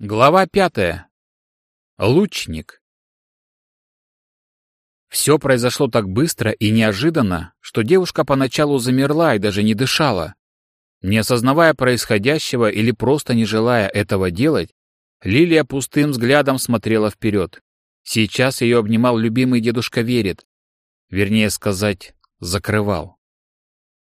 Глава пятая. Лучник. Все произошло так быстро и неожиданно, что девушка поначалу замерла и даже не дышала. Не осознавая происходящего или просто не желая этого делать, Лилия пустым взглядом смотрела вперед. Сейчас ее обнимал любимый дедушка Верит. Вернее сказать, закрывал.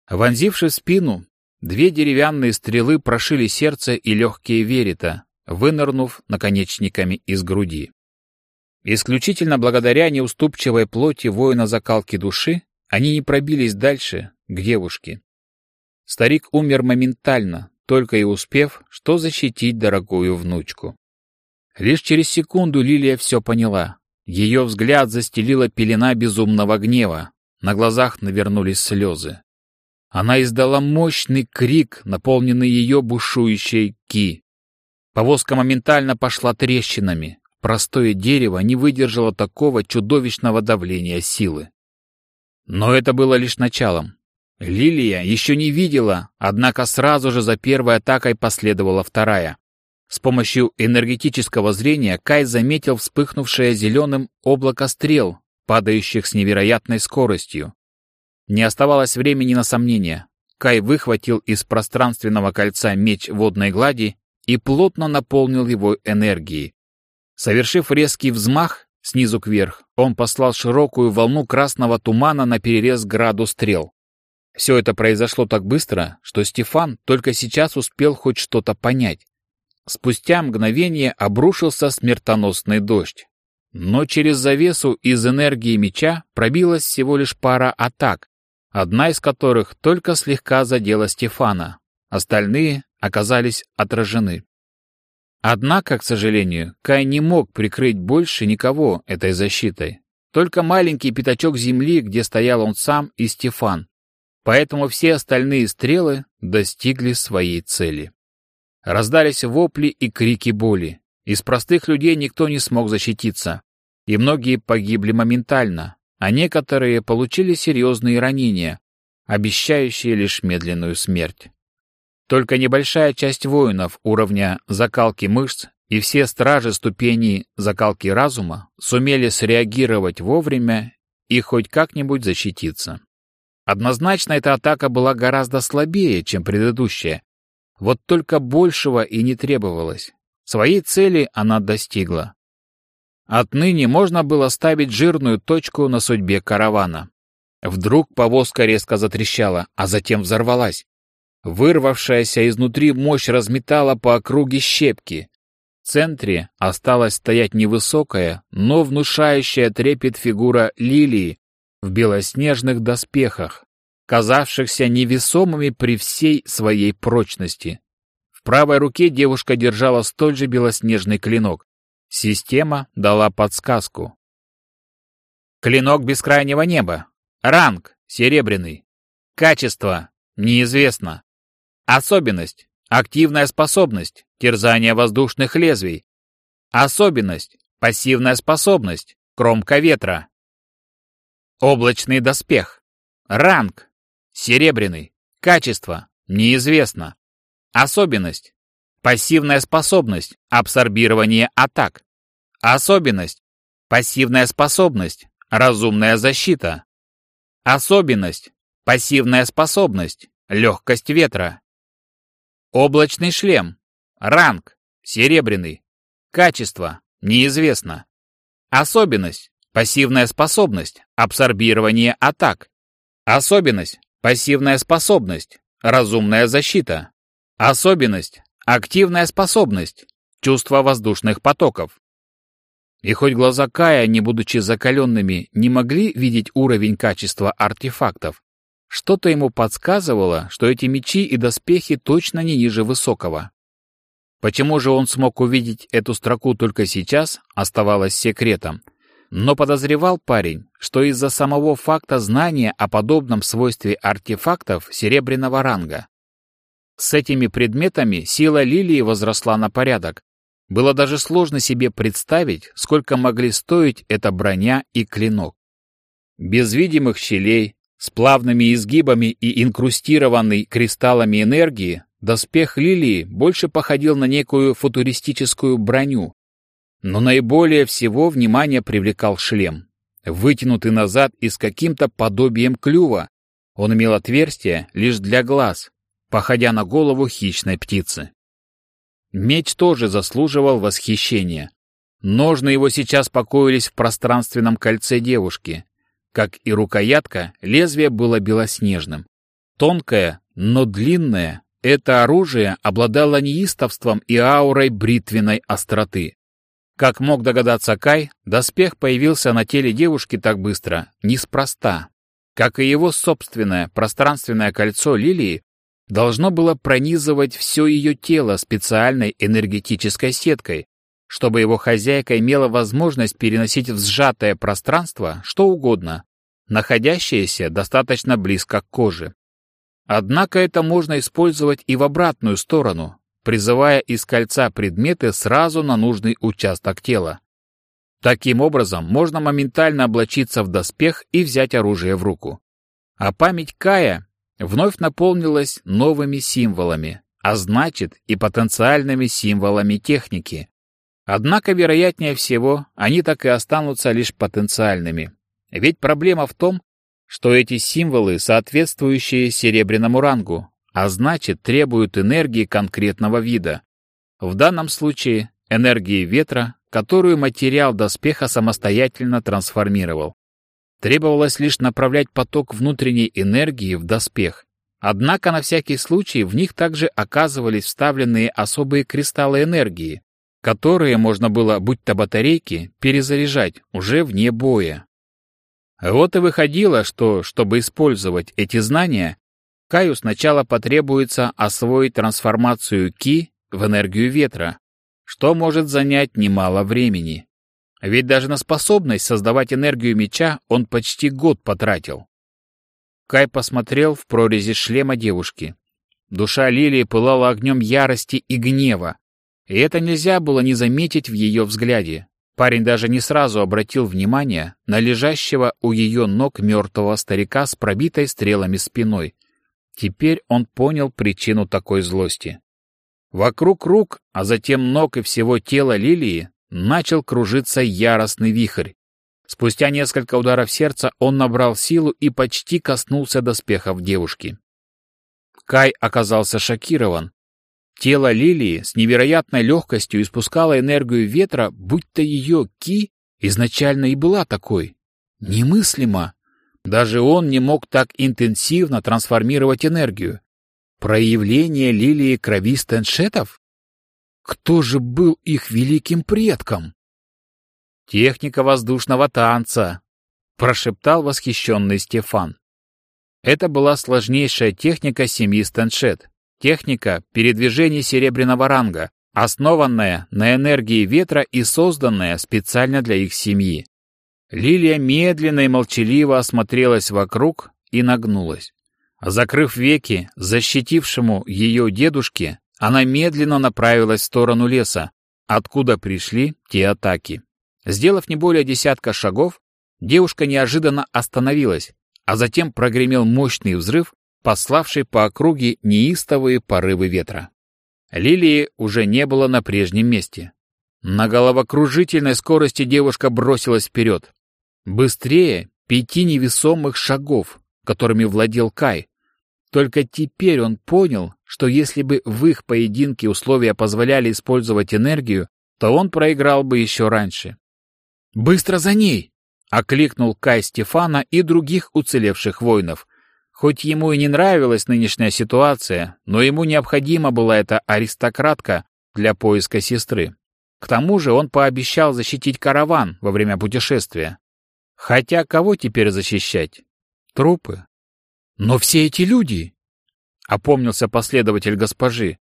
Вонзившись в спину, две деревянные стрелы прошили сердце и легкие Верита, вынырнув наконечниками из груди. Исключительно благодаря неуступчивой плоти воина закалки души они не пробились дальше, к девушке. Старик умер моментально, только и успев, что защитить дорогую внучку. Лишь через секунду Лилия все поняла. Ее взгляд застелила пелена безумного гнева, на глазах навернулись слезы. Она издала мощный крик, наполненный ее бушующей ки. Повозка моментально пошла трещинами. Простое дерево не выдержало такого чудовищного давления силы. Но это было лишь началом. Лилия еще не видела, однако сразу же за первой атакой последовала вторая. С помощью энергетического зрения Кай заметил вспыхнувшее зеленым облако стрел, падающих с невероятной скоростью. Не оставалось времени на сомнения. Кай выхватил из пространственного кольца меч водной глади и плотно наполнил его энергией. Совершив резкий взмах снизу кверх, он послал широкую волну красного тумана на перерез граду стрел. Все это произошло так быстро, что Стефан только сейчас успел хоть что-то понять. Спустя мгновение обрушился смертоносный дождь. Но через завесу из энергии меча пробилась всего лишь пара атак, одна из которых только слегка задела Стефана. Остальные оказались отражены. Однако, к сожалению, Кай не мог прикрыть больше никого этой защитой. Только маленький пятачок земли, где стоял он сам и Стефан. Поэтому все остальные стрелы достигли своей цели. Раздались вопли и крики боли. Из простых людей никто не смог защититься. И многие погибли моментально, а некоторые получили серьезные ранения, обещающие лишь медленную смерть. Только небольшая часть воинов уровня закалки мышц и все стражи ступени закалки разума сумели среагировать вовремя и хоть как-нибудь защититься. Однозначно эта атака была гораздо слабее, чем предыдущая. Вот только большего и не требовалось. Своей цели она достигла. Отныне можно было ставить жирную точку на судьбе каравана. Вдруг повозка резко затрещала, а затем взорвалась. Вырвавшаяся изнутри мощь разметала по округе щепки. В центре осталась стоять невысокая, но внушающая трепет фигура лилии в белоснежных доспехах, казавшихся невесомыми при всей своей прочности. В правой руке девушка держала столь же белоснежный клинок. Система дала подсказку. Клинок бескрайнего неба. Ранг — серебряный. Качество — неизвестно. Особенность. Активная способность. Терзание воздушных лезвий. Особенность. Пассивная способность. Кромка ветра. Облачный доспех. Ранг. Серебряный. Качество. Неизвестно. Особенность. Пассивная способность. Абсорбирование атак. Особенность. Пассивная способность. Разумная защита. Особенность. Пассивная способность. Легкость ветра. Облачный шлем. Ранг. Серебряный. Качество. Неизвестно. Особенность. Пассивная способность. Абсорбирование атак. Особенность. Пассивная способность. Разумная защита. Особенность. Активная способность. Чувство воздушных потоков. И хоть глаза Кая, не будучи закаленными, не могли видеть уровень качества артефактов, что-то ему подсказывало, что эти мечи и доспехи точно не ниже высокого. Почему же он смог увидеть эту строку только сейчас, оставалось секретом. Но подозревал парень, что из-за самого факта знания о подобном свойстве артефактов серебряного ранга. С этими предметами сила лилии возросла на порядок. Было даже сложно себе представить, сколько могли стоить эта броня и клинок. Без видимых щелей, с плавными изгибами и инкрустированной кристаллами энергии, доспех Лилии больше походил на некую футуристическую броню. Но наиболее всего внимание привлекал шлем. Вытянутый назад и с каким-то подобием клюва. Он имел отверстие лишь для глаз, походя на голову хищной птицы. Меч тоже заслуживал восхищения. Ножны его сейчас покоились в пространственном кольце девушки. Как и рукоятка, лезвие было белоснежным. Тонкое, но длинное, это оружие обладало неистовством и аурой бритвенной остроты. Как мог догадаться Кай, доспех появился на теле девушки так быстро, неспроста. Как и его собственное пространственное кольцо лилии, должно было пронизывать все ее тело специальной энергетической сеткой, чтобы его хозяйка имела возможность переносить в сжатое пространство что угодно, находящееся достаточно близко к коже. Однако это можно использовать и в обратную сторону, призывая из кольца предметы сразу на нужный участок тела. Таким образом, можно моментально облачиться в доспех и взять оружие в руку. А память Кая вновь наполнилась новыми символами, а значит и потенциальными символами техники, Однако, вероятнее всего, они так и останутся лишь потенциальными. Ведь проблема в том, что эти символы соответствующие серебряному рангу, а значит требуют энергии конкретного вида. В данном случае энергии ветра, которую материал доспеха самостоятельно трансформировал. Требовалось лишь направлять поток внутренней энергии в доспех. Однако на всякий случай в них также оказывались вставленные особые кристаллы энергии, которые можно было, будь то батарейки, перезаряжать уже вне боя. Вот и выходило, что, чтобы использовать эти знания, Каю сначала потребуется освоить трансформацию Ки в энергию ветра, что может занять немало времени. Ведь даже на способность создавать энергию меча он почти год потратил. Кай посмотрел в прорези шлема девушки. Душа Лилии пылала огнем ярости и гнева, и это нельзя было не заметить в ее взгляде. Парень даже не сразу обратил внимание на лежащего у ее ног мертвого старика с пробитой стрелами спиной. Теперь он понял причину такой злости. Вокруг рук, а затем ног и всего тела Лилии начал кружиться яростный вихрь. Спустя несколько ударов сердца он набрал силу и почти коснулся доспехов девушки. Кай оказался шокирован, Тело лилии с невероятной легкостью испускало энергию ветра, будь то ее ки изначально и была такой. Немыслимо. Даже он не мог так интенсивно трансформировать энергию. Проявление лилии крови стеншетов? Кто же был их великим предком? Техника воздушного танца, прошептал восхищенный Стефан. Это была сложнейшая техника семьи Стеншет. Техника передвижения серебряного ранга, основанная на энергии ветра и созданная специально для их семьи. Лилия медленно и молчаливо осмотрелась вокруг и нагнулась. Закрыв веки, защитившему ее дедушке, она медленно направилась в сторону леса, откуда пришли те атаки. Сделав не более десятка шагов, девушка неожиданно остановилась, а затем прогремел мощный взрыв, пославший по округе неистовые порывы ветра. Лилии уже не было на прежнем месте. На головокружительной скорости девушка бросилась вперед. Быстрее пяти невесомых шагов, которыми владел Кай. Только теперь он понял, что если бы в их поединке условия позволяли использовать энергию, то он проиграл бы еще раньше. «Быстро за ней!» — окликнул Кай Стефана и других уцелевших воинов. Хоть ему и не нравилась нынешняя ситуация, но ему необходима была эта аристократка для поиска сестры. К тому же он пообещал защитить караван во время путешествия. Хотя кого теперь защищать? Трупы. Но все эти люди... Опомнился последователь госпожи.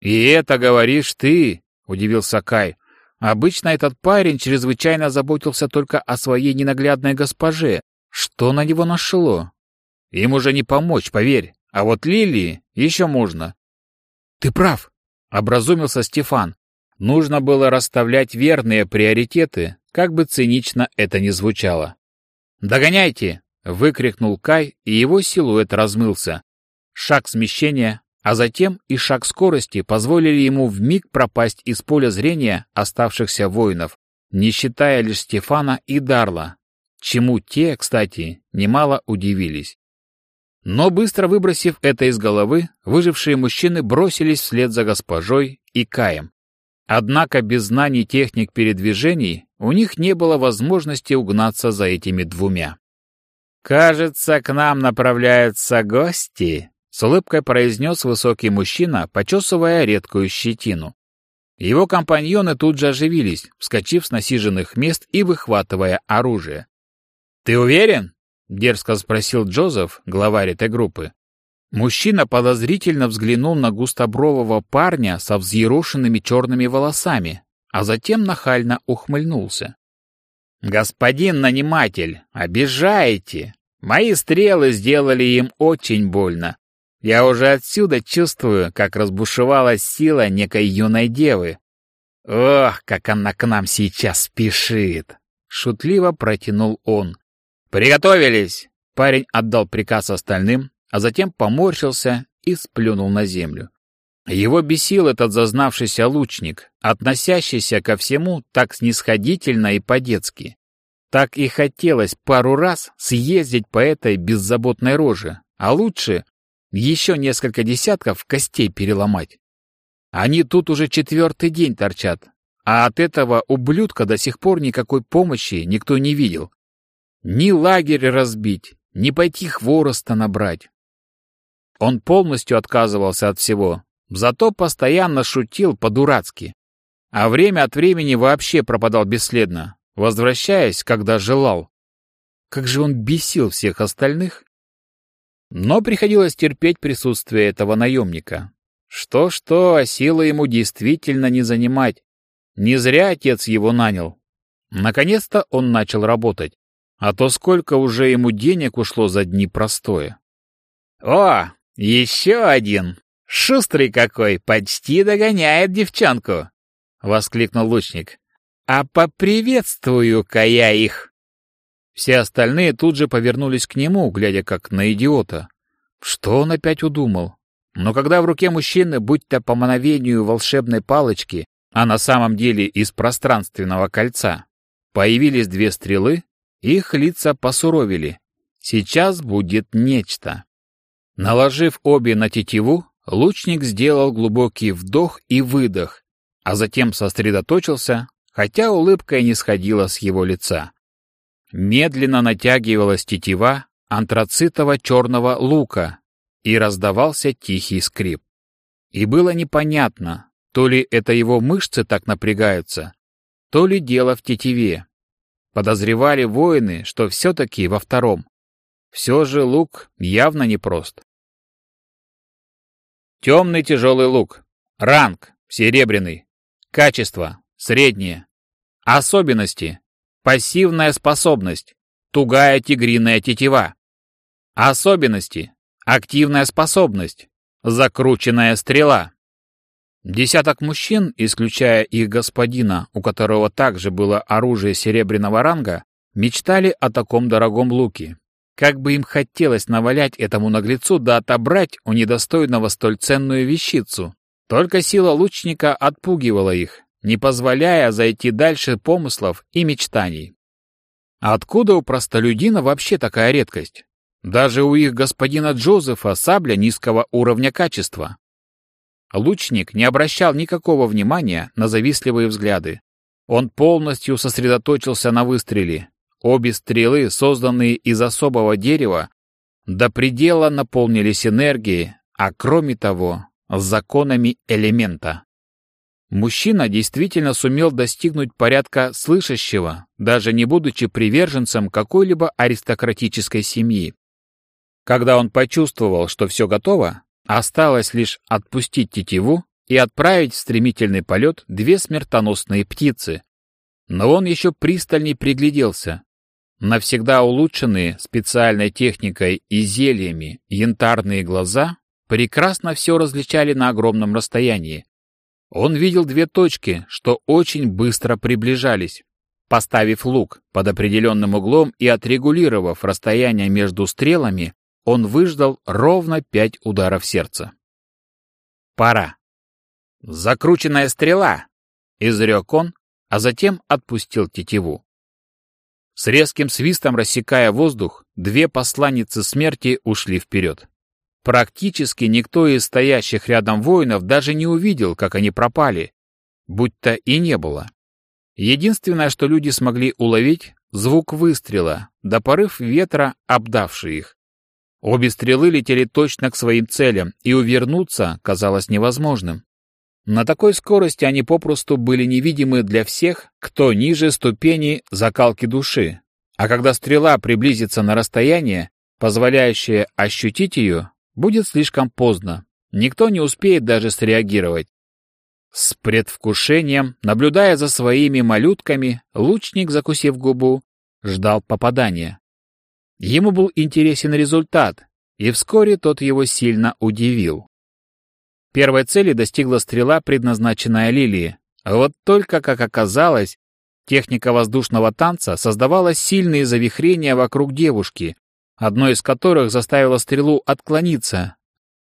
«И это говоришь ты?» — удивился Кай. Обычно этот парень чрезвычайно заботился только о своей ненаглядной госпоже. Что на него нашло? Им уже не помочь, поверь. А вот Лилии еще можно. Ты прав, образумился Стефан. Нужно было расставлять верные приоритеты, как бы цинично это ни звучало. «Догоняйте!» — выкрикнул Кай, и его силуэт размылся. Шаг смещения, а затем и шаг скорости позволили ему вмиг пропасть из поля зрения оставшихся воинов, не считая лишь Стефана и Дарла, чему те, кстати, немало удивились. Но быстро выбросив это из головы, выжившие мужчины бросились вслед за госпожой и Каем. Однако без знаний техник передвижений у них не было возможности угнаться за этими двумя. «Кажется, к нам направляются гости», — с улыбкой произнес высокий мужчина, почесывая редкую щетину. Его компаньоны тут же оживились, вскочив с насиженных мест и выхватывая оружие. «Ты уверен?» — дерзко спросил Джозеф, главарь этой группы. Мужчина подозрительно взглянул на густобрового парня со взъерошенными черными волосами, а затем нахально ухмыльнулся. «Господин наниматель, обижаете! Мои стрелы сделали им очень больно. Я уже отсюда чувствую, как разбушевалась сила некой юной девы. Ох, как она к нам сейчас спешит!» Шутливо протянул он. «Приготовились!» Парень отдал приказ остальным, а затем поморщился и сплюнул на землю. Его бесил этот зазнавшийся лучник, относящийся ко всему так снисходительно и по-детски. Так и хотелось пару раз съездить по этой беззаботной роже, а лучше еще несколько десятков костей переломать. Они тут уже четвертый день торчат, а от этого ублюдка до сих пор никакой помощи никто не видел. Ни лагерь разбить, ни пойти хвороста набрать. Он полностью отказывался от всего, зато постоянно шутил по-дурацки. А время от времени вообще пропадал бесследно, возвращаясь, когда желал. Как же он бесил всех остальных. Но приходилось терпеть присутствие этого наемника. Что-что, а силы ему действительно не занимать. Не зря отец его нанял. Наконец-то он начал работать. А то сколько уже ему денег ушло за дни простое. «О, еще один! Шустрый какой, почти догоняет девчонку!» — воскликнул лучник. «А поприветствую-ка я их!» Все остальные тут же повернулись к нему, глядя как на идиота. Что он опять удумал? Но когда в руке мужчины, будь то по мановению волшебной палочки, а на самом деле из пространственного кольца, появились две стрелы, их лица посуровили. Сейчас будет нечто. Наложив обе на тетиву, лучник сделал глубокий вдох и выдох, а затем сосредоточился, хотя улыбка и не сходила с его лица. Медленно натягивалась тетива антрацитово-черного лука, и раздавался тихий скрип. И было непонятно, то ли это его мышцы так напрягаются, то ли дело в тетиве. Подозревали воины, что все-таки во втором. Все же лук явно непрост. Темный тяжелый лук. Ранг. Серебряный. Качество. Среднее. Особенности. Пассивная способность. Тугая тигриная тетива. Особенности. Активная способность. Закрученная стрела. Десяток мужчин, исключая их господина, у которого также было оружие серебряного ранга, мечтали о таком дорогом луке. Как бы им хотелось навалять этому наглецу да отобрать у недостойного столь ценную вещицу. Только сила лучника отпугивала их, не позволяя зайти дальше помыслов и мечтаний. А откуда у простолюдина вообще такая редкость? Даже у их господина Джозефа сабля низкого уровня качества. Лучник не обращал никакого внимания на завистливые взгляды. Он полностью сосредоточился на выстреле. Обе стрелы, созданные из особого дерева, до предела наполнились энергией, а кроме того, законами элемента. Мужчина действительно сумел достигнуть порядка слышащего, даже не будучи приверженцем какой-либо аристократической семьи. Когда он почувствовал, что все готово, Осталось лишь отпустить тетиву и отправить в стремительный полет две смертоносные птицы. Но он еще пристальней пригляделся. Навсегда улучшенные специальной техникой и зельями янтарные глаза прекрасно все различали на огромном расстоянии. Он видел две точки, что очень быстро приближались. Поставив лук под определенным углом и отрегулировав расстояние между стрелами, он выждал ровно пять ударов сердца. пора. «Закрученная стрела!» — изрек он, а затем отпустил тетиву. С резким свистом рассекая воздух, две посланницы смерти ушли вперед. Практически никто из стоящих рядом воинов даже не увидел, как они пропали, будь-то и не было. Единственное, что люди смогли уловить — звук выстрела, до порыв ветра, обдавший их. Обе стрелы летели точно к своим целям, и увернуться казалось невозможным. На такой скорости они попросту были невидимы для всех, кто ниже ступени закалки души. А когда стрела приблизится на расстояние, позволяющее ощутить ее, будет слишком поздно. Никто не успеет даже среагировать. С предвкушением, наблюдая за своими малютками, лучник, закусив губу, ждал попадания. Ему был интересен результат, и вскоре тот его сильно удивил. Первой цели достигла стрела, предназначенная Лилии. Вот только, как оказалось, техника воздушного танца создавала сильные завихрения вокруг девушки, одно из которых заставило стрелу отклониться.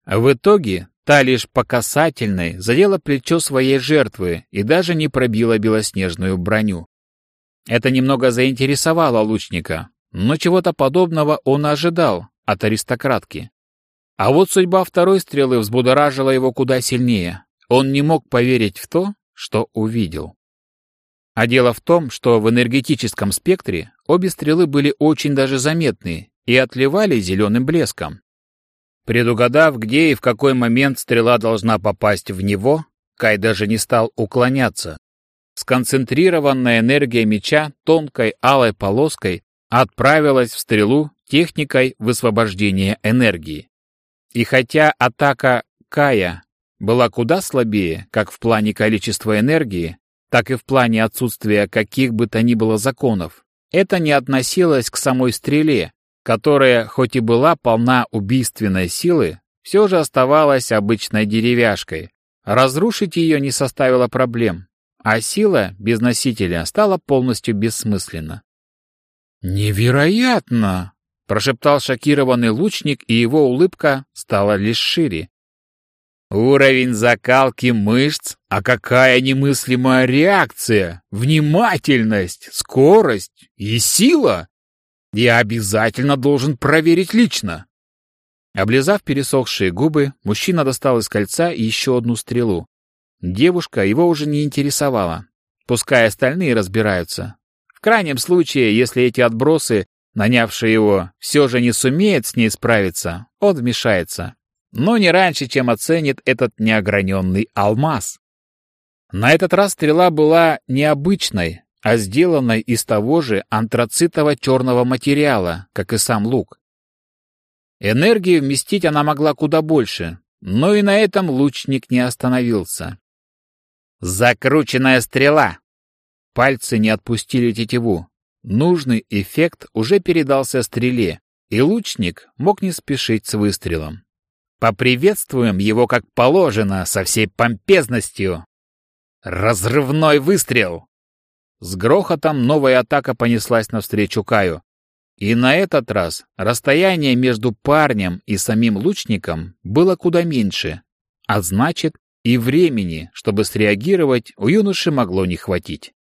В итоге та лишь по касательной задела плечо своей жертвы и даже не пробила белоснежную броню. Это немного заинтересовало лучника, но чего-то подобного он ожидал от аристократки. А вот судьба второй стрелы взбудоражила его куда сильнее. Он не мог поверить в то, что увидел. А дело в том, что в энергетическом спектре обе стрелы были очень даже заметны и отливали зеленым блеском. Предугадав, где и в какой момент стрела должна попасть в него, Кай даже не стал уклоняться. Сконцентрированная энергия меча тонкой алой полоской отправилась в стрелу техникой высвобождения энергии. И хотя атака Кая была куда слабее, как в плане количества энергии, так и в плане отсутствия каких бы то ни было законов, это не относилось к самой стреле, которая, хоть и была полна убийственной силы, все же оставалась обычной деревяшкой. Разрушить ее не составило проблем, а сила без носителя стала полностью бессмысленна. «Невероятно!» прошептал шокированный лучник, и его улыбка стала лишь шире. Уровень закалки мышц, а какая немыслимая реакция, внимательность, скорость и сила. Я обязательно должен проверить лично. Облизав пересохшие губы, мужчина достал из кольца еще одну стрелу. Девушка его уже не интересовала. Пускай остальные разбираются. Крайнем случае, если эти отбросы нанявший его, все же не сумеет с ней справиться, он вмешается. Но не раньше, чем оценит этот неограненный алмаз. На этот раз стрела была необычной, а сделанной из того же антрацитово-черного материала, как и сам лук. Энергии вместить она могла куда больше, но и на этом лучник не остановился. «Закрученная стрела!» Пальцы не отпустили тетиву. Нужный эффект уже передался стреле, и лучник мог не спешить с выстрелом. Поприветствуем его как положено, со всей помпезностью. Разрывной выстрел! С грохотом новая атака понеслась навстречу Каю. И на этот раз расстояние между парнем и самим лучником было куда меньше, а значит, и времени, чтобы среагировать, у юноши могло не хватить.